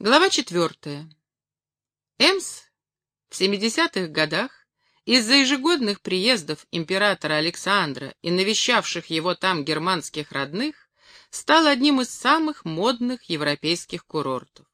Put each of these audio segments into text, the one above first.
Глава четвертая. Эмс в 70-х годах из-за ежегодных приездов императора Александра и навещавших его там германских родных стал одним из самых модных европейских курортов.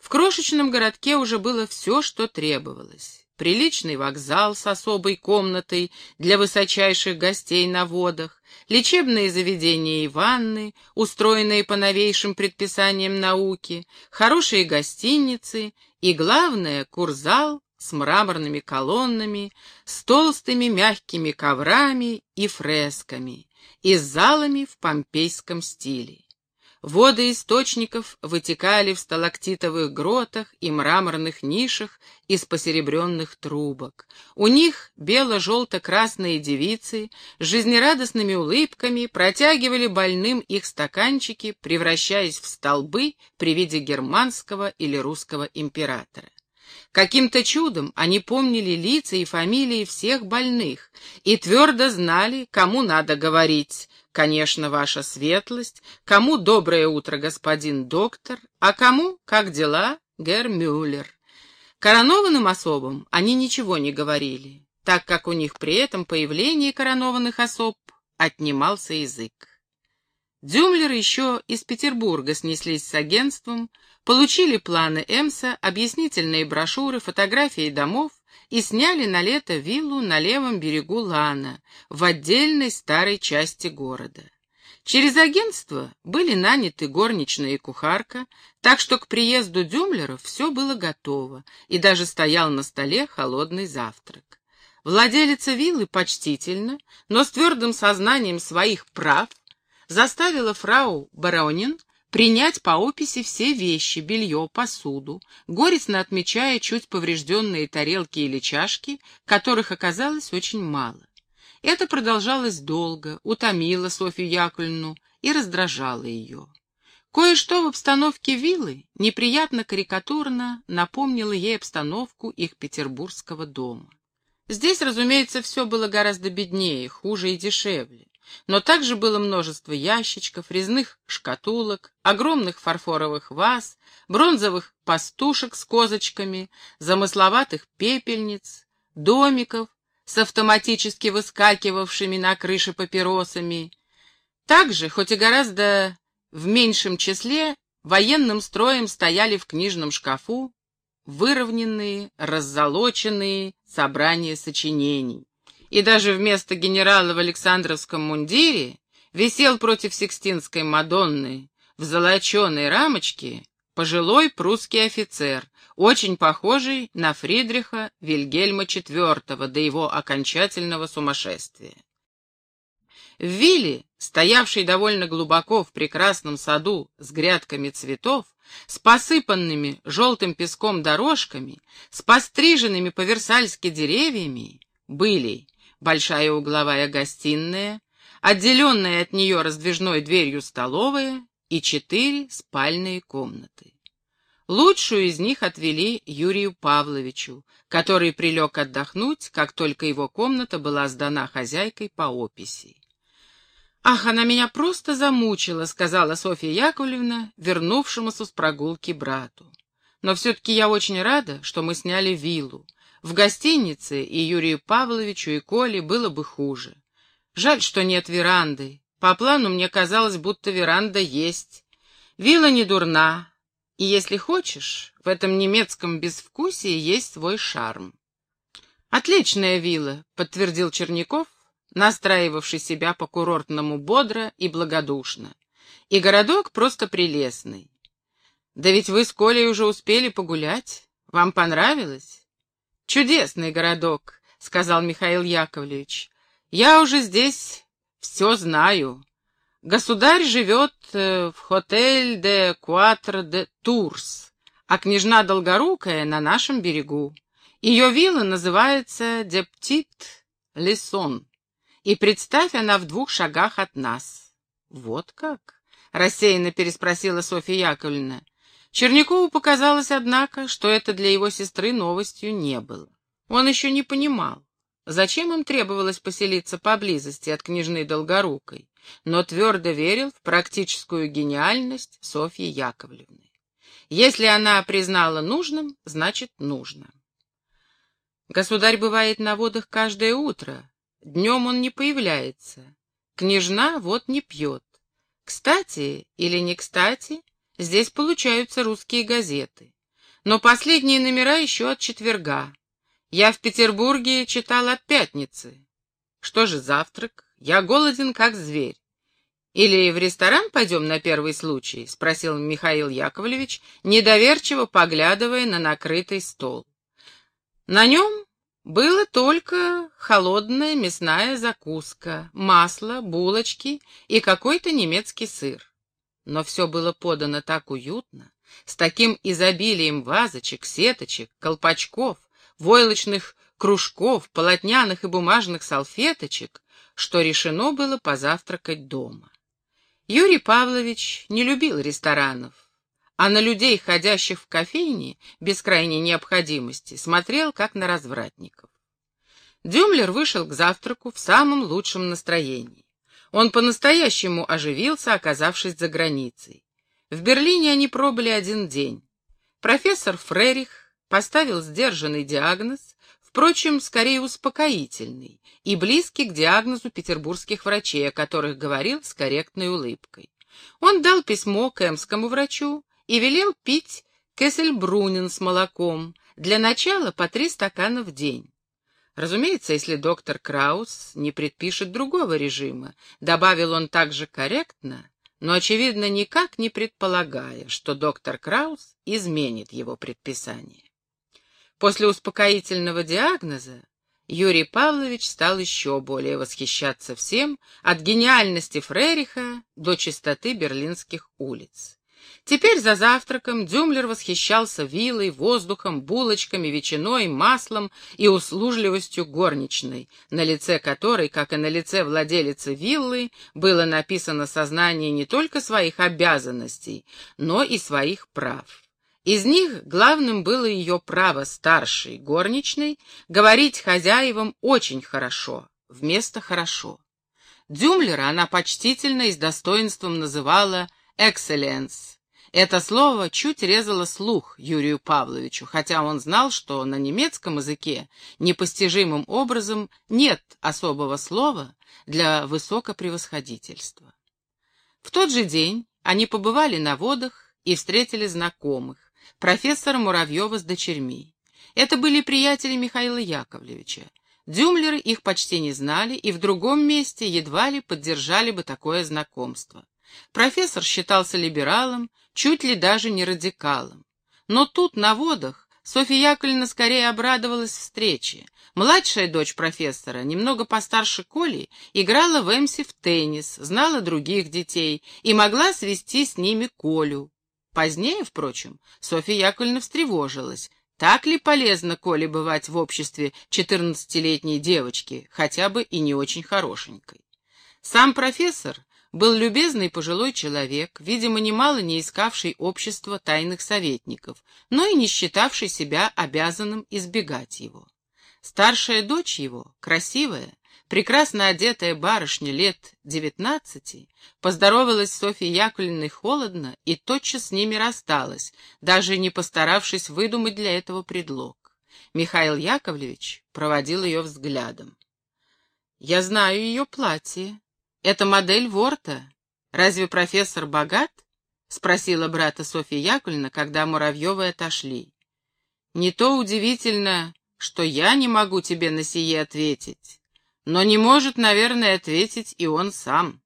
В крошечном городке уже было все, что требовалось. Приличный вокзал с особой комнатой для высочайших гостей на водах, лечебные заведения и ванны, устроенные по новейшим предписаниям науки, хорошие гостиницы и, главное, курзал с мраморными колоннами, с толстыми мягкими коврами и фресками, и залами в помпейском стиле. Воды источников вытекали в сталактитовых гротах и мраморных нишах из посеребренных трубок. У них бело-желто-красные девицы с жизнерадостными улыбками протягивали больным их стаканчики, превращаясь в столбы при виде германского или русского императора. Каким-то чудом они помнили лица и фамилии всех больных и твердо знали, кому надо говорить Конечно, ваша светлость, кому доброе утро, господин доктор, а кому, как дела, гер Мюллер. Коронованным особам они ничего не говорили, так как у них при этом появлении коронованных особ отнимался язык. Дюмлер еще из Петербурга снеслись с агентством, получили планы Эмса, объяснительные брошюры, фотографии домов и сняли на лето виллу на левом берегу Лана, в отдельной старой части города. Через агентство были наняты горничная и кухарка, так что к приезду Дюмлеров все было готово, и даже стоял на столе холодный завтрак. Владелица виллы почтительно, но с твердым сознанием своих прав, заставила фрау Баронин принять по описи все вещи, белье, посуду, горестно отмечая чуть поврежденные тарелки или чашки, которых оказалось очень мало. Это продолжалось долго, утомило Софью Яковлевну и раздражало ее. Кое-что в обстановке виллы неприятно карикатурно напомнило ей обстановку их петербургского дома. Здесь, разумеется, все было гораздо беднее, хуже и дешевле. Но также было множество ящичков, резных шкатулок, огромных фарфоровых ваз, бронзовых пастушек с козочками, замысловатых пепельниц, домиков с автоматически выскакивавшими на крыше папиросами. Также, хоть и гораздо в меньшем числе, военным строем стояли в книжном шкафу выровненные, раззолоченные собрания сочинений и даже вместо генерала в Александровском мундире висел против Сикстинской Мадонны в золоченой рамочке пожилой прусский офицер, очень похожий на Фридриха Вильгельма IV до его окончательного сумасшествия. В вилле, стоявшей довольно глубоко в прекрасном саду с грядками цветов, с посыпанными желтым песком дорожками, с постриженными по-версальски деревьями, были большая угловая гостиная, отделенная от нее раздвижной дверью столовая и четыре спальные комнаты. Лучшую из них отвели Юрию Павловичу, который прилег отдохнуть, как только его комната была сдана хозяйкой по описи. «Ах, она меня просто замучила», — сказала Софья Яковлевна, вернувшемуся с прогулки брату. «Но все-таки я очень рада, что мы сняли виллу. В гостинице и Юрию Павловичу, и Коле было бы хуже. Жаль, что нет веранды. По плану мне казалось, будто веранда есть. Вилла не дурна, и если хочешь, в этом немецком безвкусии есть свой шарм. «Отличная вилла», — подтвердил Черняков, настраивавший себя по-курортному бодро и благодушно. «И городок просто прелестный. Да ведь вы с Колей уже успели погулять. Вам понравилось?» «Чудесный городок», — сказал Михаил Яковлевич. «Я уже здесь все знаю. Государь живет э, в хотель де Куатро де Турс, а княжна Долгорукая на нашем берегу. Ее вилла называется де Птит Лесон, и представь, она в двух шагах от нас». «Вот как?» — рассеянно переспросила Софья Яковлевна. Чернякову показалось, однако, что это для его сестры новостью не было. Он еще не понимал, зачем им требовалось поселиться поблизости от княжны Долгорукой, но твердо верил в практическую гениальность Софьи Яковлевны. Если она признала нужным, значит нужно. Государь бывает на водах каждое утро. Днем он не появляется. Княжна вот не пьет. Кстати или не кстати, здесь получаются русские газеты. Но последние номера еще от четверга. Я в Петербурге читал от пятницы. Что же завтрак? Я голоден, как зверь. «Или в ресторан пойдем на первый случай?» — спросил Михаил Яковлевич, недоверчиво поглядывая на накрытый стол. На нем было только холодная мясная закуска, масло, булочки и какой-то немецкий сыр. Но все было подано так уютно, с таким изобилием вазочек, сеточек, колпачков, войлочных кружков, полотняных и бумажных салфеточек, что решено было позавтракать дома. Юрий Павлович не любил ресторанов, а на людей, ходящих в кофейни, без крайней необходимости, смотрел как на развратников. Дюмлер вышел к завтраку в самом лучшем настроении. Он по-настоящему оживился, оказавшись за границей. В Берлине они пробыли один день. Профессор Фрерих поставил сдержанный диагноз, впрочем, скорее успокоительный и близкий к диагнозу петербургских врачей, о которых говорил с корректной улыбкой. Он дал письмо к эмскому врачу и велел пить кесельбрунин с молоком, для начала по три стакана в день. Разумеется, если доктор Краус не предпишет другого режима, добавил он также корректно, но, очевидно, никак не предполагая, что доктор Краус изменит его предписание. После успокоительного диагноза Юрий Павлович стал еще более восхищаться всем, от гениальности Фрериха до чистоты берлинских улиц. Теперь за завтраком Дюмлер восхищался вилой, воздухом, булочками, ветчиной, маслом и услужливостью горничной, на лице которой, как и на лице владелицы виллы, было написано сознание не только своих обязанностей, но и своих прав. Из них главным было ее право старшей горничной говорить хозяевам очень хорошо, вместо хорошо. Дюмлера она почтительно и с достоинством называла «экселленс». Это слово чуть резало слух Юрию Павловичу, хотя он знал, что на немецком языке непостижимым образом нет особого слова для высокопревосходительства. В тот же день они побывали на водах и встретили знакомых, профессора Муравьева с дочерьми. Это были приятели Михаила Яковлевича. Дюмлеры их почти не знали и в другом месте едва ли поддержали бы такое знакомство. Профессор считался либералом, чуть ли даже не радикалом. Но тут, на водах, Софья Яковлевна скорее обрадовалась встрече. Младшая дочь профессора, немного постарше Коли, играла в Эмси в теннис, знала других детей и могла свести с ними Колю. Позднее, впрочем, Софья Яковлевна встревожилась. Так ли полезно Коле бывать в обществе четырнадцатилетней девочки, хотя бы и не очень хорошенькой? Сам профессор был любезный пожилой человек, видимо, немало не искавший общества тайных советников, но и не считавший себя обязанным избегать его. Старшая дочь его, красивая, Прекрасно одетая барышня лет девятнадцати поздоровалась с Софьей Яковлевной холодно и тотчас с ними рассталась, даже не постаравшись выдумать для этого предлог. Михаил Яковлевич проводил ее взглядом. «Я знаю ее платье. Это модель Ворта. Разве профессор богат?» — спросила брата Софья Яковлевна, когда Муравьевы отошли. «Не то удивительно, что я не могу тебе на сие ответить». Но не может, наверное, ответить и он сам.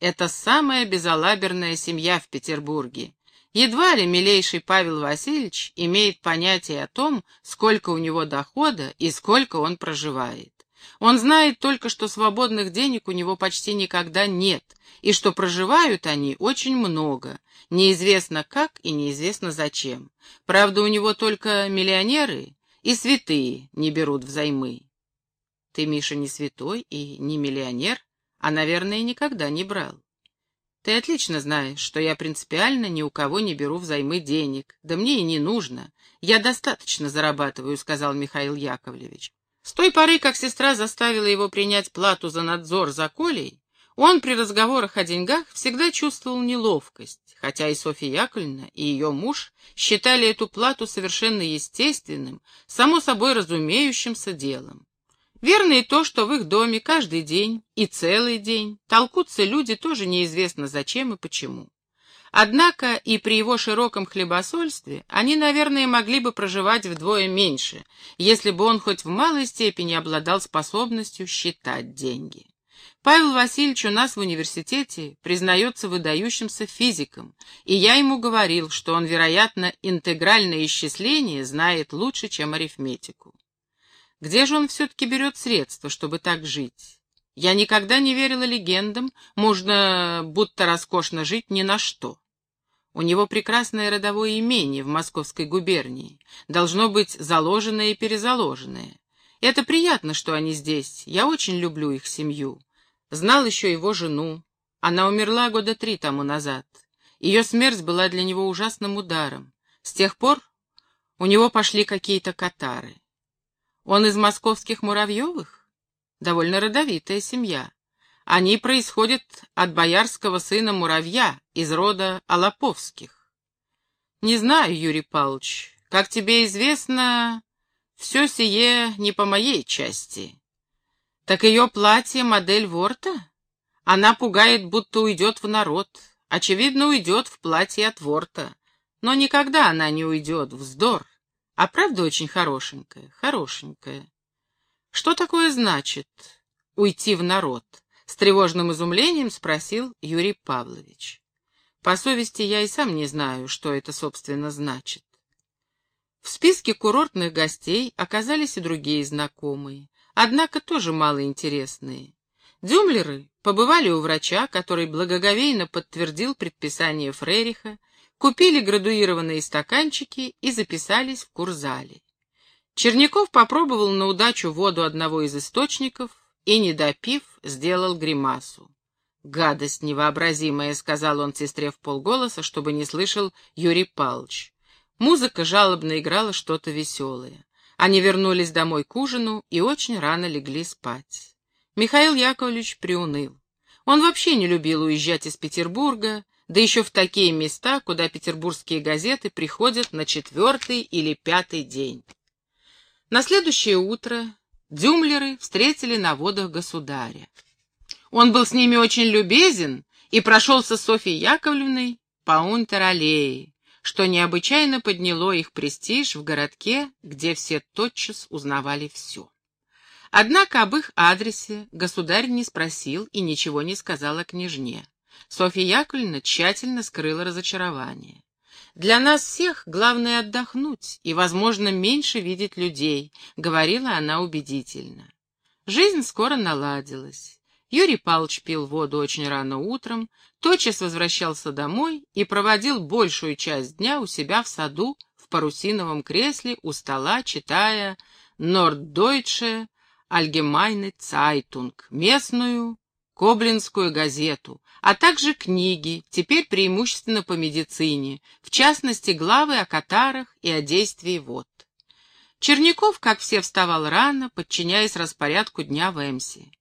Это самая безалаберная семья в Петербурге. Едва ли милейший Павел Васильевич имеет понятие о том, сколько у него дохода и сколько он проживает. Он знает только, что свободных денег у него почти никогда нет, и что проживают они очень много, неизвестно как и неизвестно зачем. Правда, у него только миллионеры и святые не берут взаймы. Ты, Миша, не святой и не миллионер, а, наверное, никогда не брал. Ты отлично знаешь, что я принципиально ни у кого не беру взаймы денег. Да мне и не нужно. Я достаточно зарабатываю, — сказал Михаил Яковлевич. С той поры, как сестра заставила его принять плату за надзор за Колей, Он при разговорах о деньгах всегда чувствовал неловкость, хотя и Софья Яковлевна, и ее муж считали эту плату совершенно естественным, само собой разумеющимся делом. Верно и то, что в их доме каждый день и целый день толкутся люди тоже неизвестно зачем и почему. Однако и при его широком хлебосольстве они, наверное, могли бы проживать вдвое меньше, если бы он хоть в малой степени обладал способностью считать деньги. Павел Васильевич у нас в университете признается выдающимся физиком, и я ему говорил, что он, вероятно, интегральное исчисление знает лучше, чем арифметику. Где же он все-таки берет средства, чтобы так жить? Я никогда не верила легендам, можно будто роскошно жить ни на что. У него прекрасное родовое имение в Московской губернии, должно быть заложенное и перезаложенное. Это приятно, что они здесь, я очень люблю их семью. Знал еще его жену. Она умерла года три тому назад. Ее смерть была для него ужасным ударом. С тех пор у него пошли какие-то катары. Он из московских Муравьевых? Довольно родовитая семья. Они происходят от боярского сына Муравья из рода Алаповских. Не знаю, Юрий Павлович, как тебе известно, все сие не по моей части. Так ее платье модель Ворта? Она пугает, будто уйдет в народ. Очевидно, уйдет в платье от Ворта. Но никогда она не уйдет, вздор. А правда очень хорошенькая, хорошенькая. Что такое значит уйти в народ? С тревожным изумлением спросил Юрий Павлович. По совести я и сам не знаю, что это, собственно, значит. В списке курортных гостей оказались и другие знакомые однако тоже малоинтересные. Дюмлеры побывали у врача, который благоговейно подтвердил предписание Фрериха, купили градуированные стаканчики и записались в курзале. Черняков попробовал на удачу воду одного из источников и, не допив, сделал гримасу. «Гадость невообразимая», — сказал он сестре в полголоса, чтобы не слышал Юрий Павлович. Музыка жалобно играла что-то веселое. Они вернулись домой к ужину и очень рано легли спать. Михаил Яковлевич приуныл. Он вообще не любил уезжать из Петербурга, да еще в такие места, куда петербургские газеты приходят на четвертый или пятый день. На следующее утро дюмлеры встретили на водах государя. Он был с ними очень любезен и прошелся с Софьей Яковлевной по Унтер-аллее, что необычайно подняло их престиж в городке, где все тотчас узнавали все. Однако об их адресе государь не спросил и ничего не сказал о княжне. Софья Яковлевна тщательно скрыла разочарование. «Для нас всех главное отдохнуть и, возможно, меньше видеть людей», — говорила она убедительно. Жизнь скоро наладилась. Юрий Павлович пил воду очень рано утром, тотчас возвращался домой и проводил большую часть дня у себя в саду в парусиновом кресле у стола, читая «Норддойче Allgemeine Zeitung», местную Коблинскую газету, а также книги, теперь преимущественно по медицине, в частности главы о катарах и о действии вод. Черняков, как все, вставал рано, подчиняясь распорядку дня в Эмсе.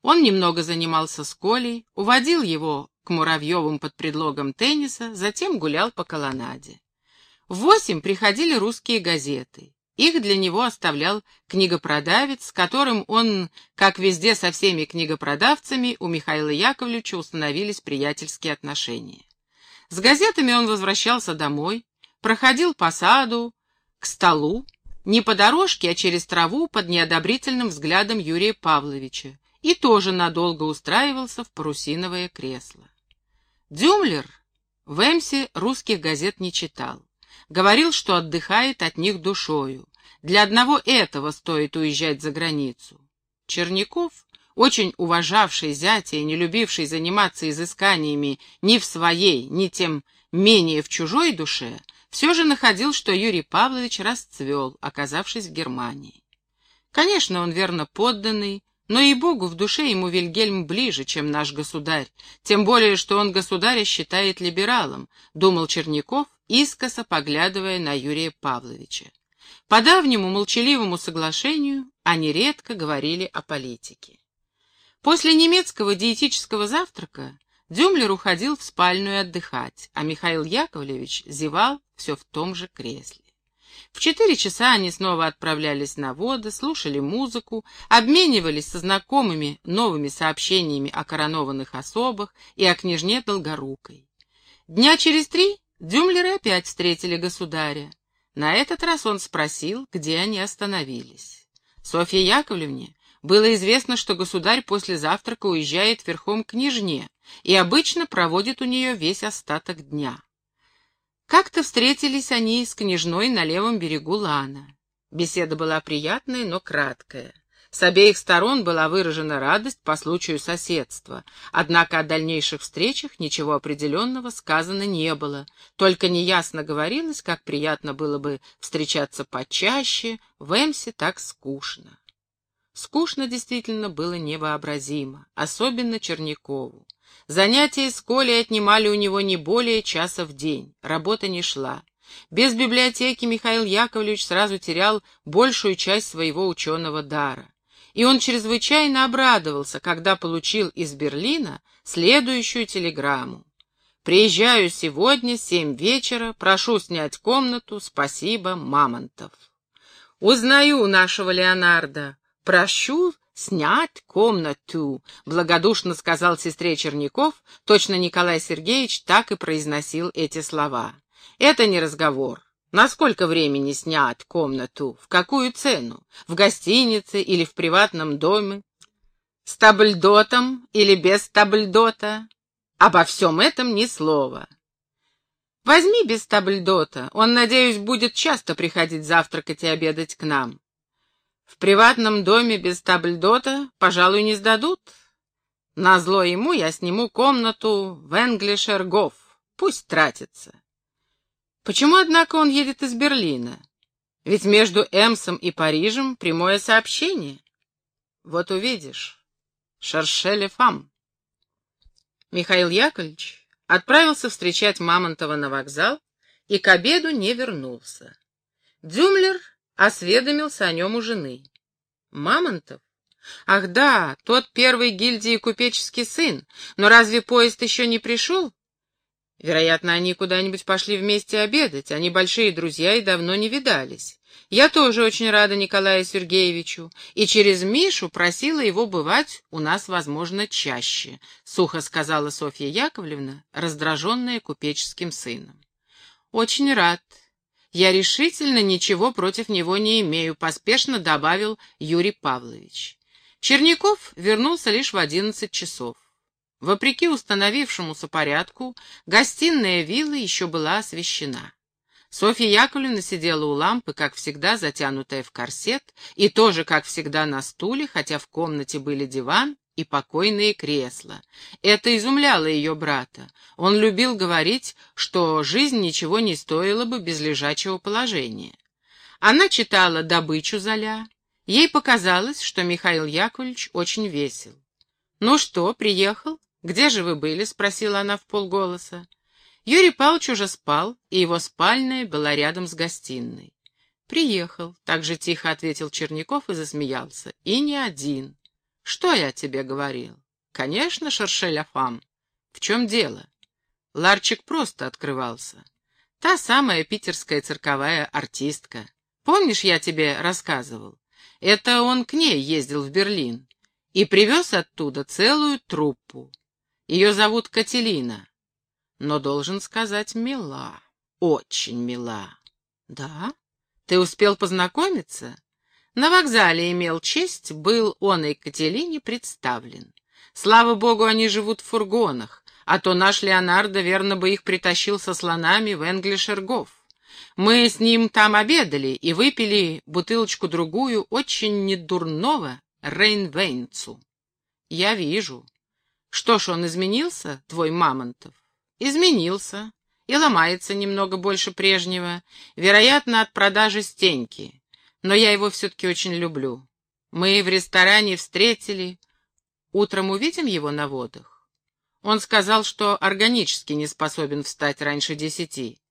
Он немного занимался с Колей, уводил его к Муравьевым под предлогом тенниса, затем гулял по колоннаде. В восемь приходили русские газеты. Их для него оставлял книгопродавец, которым он, как везде со всеми книгопродавцами, у Михаила Яковлевича установились приятельские отношения. С газетами он возвращался домой, проходил по саду, к столу, не по дорожке, а через траву под неодобрительным взглядом Юрия Павловича, и тоже надолго устраивался в парусиновое кресло. Дюмлер в Эмсе русских газет не читал. Говорил, что отдыхает от них душою. Для одного этого стоит уезжать за границу. Черняков, очень уважавший зятя и не любивший заниматься изысканиями ни в своей, ни тем менее в чужой душе, все же находил, что Юрий Павлович расцвел, оказавшись в Германии. Конечно, он верно подданный, но и Богу в душе ему Вильгельм ближе, чем наш государь, тем более, что он государя считает либералом, думал Черняков, искоса поглядывая на Юрия Павловича. По давнему молчаливому соглашению они редко говорили о политике. После немецкого диетического завтрака Дюмлер уходил в спальню отдыхать, а Михаил Яковлевич зевал все в том же кресле. В четыре часа они снова отправлялись на воды, слушали музыку, обменивались со знакомыми новыми сообщениями о коронованных особах и о княжне Долгорукой. Дня через три Дюмлеры опять встретили государя. На этот раз он спросил, где они остановились. Софье Яковлевне было известно, что государь после завтрака уезжает верхом к княжне и обычно проводит у нее весь остаток дня. Как-то встретились они с княжной на левом берегу Лана. Беседа была приятная, но краткая. С обеих сторон была выражена радость по случаю соседства, однако о дальнейших встречах ничего определенного сказано не было, только неясно говорилось, как приятно было бы встречаться почаще, в Эмсе так скучно. Скучно действительно было невообразимо, особенно Чернякову. Занятия с Колей отнимали у него не более часа в день, работа не шла. Без библиотеки Михаил Яковлевич сразу терял большую часть своего ученого дара. И он чрезвычайно обрадовался, когда получил из Берлина следующую телеграмму. «Приезжаю сегодня, семь вечера, прошу снять комнату, спасибо, Мамонтов». «Узнаю нашего Леонардо, прошу снять комнату», — благодушно сказал сестре Черняков, точно Николай Сергеевич так и произносил эти слова. «Это не разговор. На сколько времени снять комнату? В какую цену? В гостинице или в приватном доме? С табльдотом или без табльдота? Обо всем этом ни слова. Возьми без табльдота, он, надеюсь, будет часто приходить завтракать и обедать к нам. В приватном доме без табльдота, пожалуй, не сдадут. Назло ему я сниму комнату в Энглишергоф. Пусть тратится. Почему, однако, он едет из Берлина? Ведь между Эмсом и Парижем прямое сообщение. Вот увидишь. Шаршеле фам. Михаил Яковлевич отправился встречать Мамонтова на вокзал и к обеду не вернулся. Дюмлер осведомился о нем у жены. Мамонтов? Ах да, тот первый гильдии купеческий сын, но разве поезд еще не пришел? Вероятно, они куда-нибудь пошли вместе обедать, они большие друзья и давно не видались. Я тоже очень рада Николаю Сергеевичу, и через Мишу просила его бывать у нас, возможно, чаще, — сухо сказала Софья Яковлевна, раздраженная купеческим сыном. Очень рад, «Я решительно ничего против него не имею», — поспешно добавил Юрий Павлович. Черняков вернулся лишь в одиннадцать часов. Вопреки установившемуся порядку, гостиная виллы еще была освещена. Софья Яковлевна сидела у лампы, как всегда, затянутая в корсет, и тоже, как всегда, на стуле, хотя в комнате были диван и покойные кресла. Это изумляло ее брата. Он любил говорить, что жизнь ничего не стоила бы без лежачего положения. Она читала «Добычу Золя». Ей показалось, что Михаил Яковлевич очень весел. «Ну что, приехал? Где же вы были?» — спросила она в полголоса. Юрий Павлович уже спал, и его спальная была рядом с гостиной. «Приехал», — так же тихо ответил Черняков и засмеялся. «И не один. Что я тебе говорил? Конечно, Шершеляфам. В чем дело? Ларчик просто открывался. Та самая питерская цирковая артистка. Помнишь, я тебе рассказывал? Это он к ней ездил в Берлин и привез оттуда целую труппу. Ее зовут Кателина. Но, должен сказать, мила. Очень мила. Да? Ты успел познакомиться? На вокзале имел честь, был он и Кателине представлен. Слава богу, они живут в фургонах, а то наш Леонардо верно бы их притащил со слонами в Энглишергов. Мы с ним там обедали и выпили бутылочку-другую очень недурного Рейнвейнцу. Я вижу. Что ж, он изменился, твой Мамонтов? Изменился и ломается немного больше прежнего, вероятно, от продажи стеньки но я его все-таки очень люблю. Мы в ресторане встретили. Утром увидим его на водах. Он сказал, что органически не способен встать раньше десяти.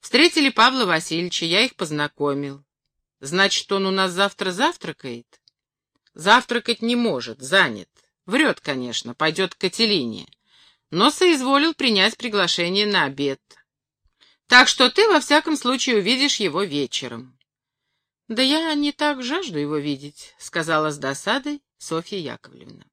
Встретили Павла Васильевича, я их познакомил. Значит, он у нас завтра завтракает? Завтракать не может, занят. Врет, конечно, пойдет к Кателине, но соизволил принять приглашение на обед. Так что ты, во всяком случае, увидишь его вечером. — Да я не так жажду его видеть, — сказала с досадой Софья Яковлевна.